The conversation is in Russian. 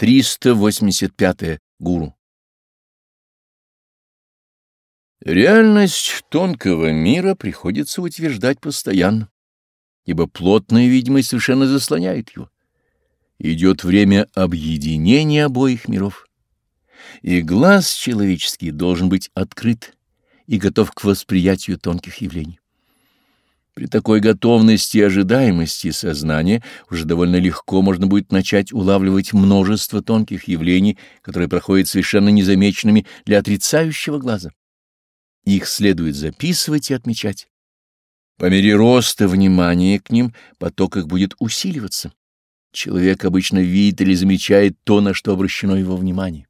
385. -е. Гуру. Реальность тонкого мира приходится утверждать постоянно, ибо плотная видимость совершенно заслоняет его. Идет время объединения обоих миров, и глаз человеческий должен быть открыт и готов к восприятию тонких явлений. При такой готовности и ожидаемости сознания уже довольно легко можно будет начать улавливать множество тонких явлений, которые проходят совершенно незамеченными для отрицающего глаза. Их следует записывать и отмечать. По мере роста внимания к ним поток их будет усиливаться. Человек обычно видит или замечает то, на что обращено его внимание.